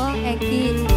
Oh Eki